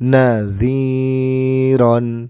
nadhiran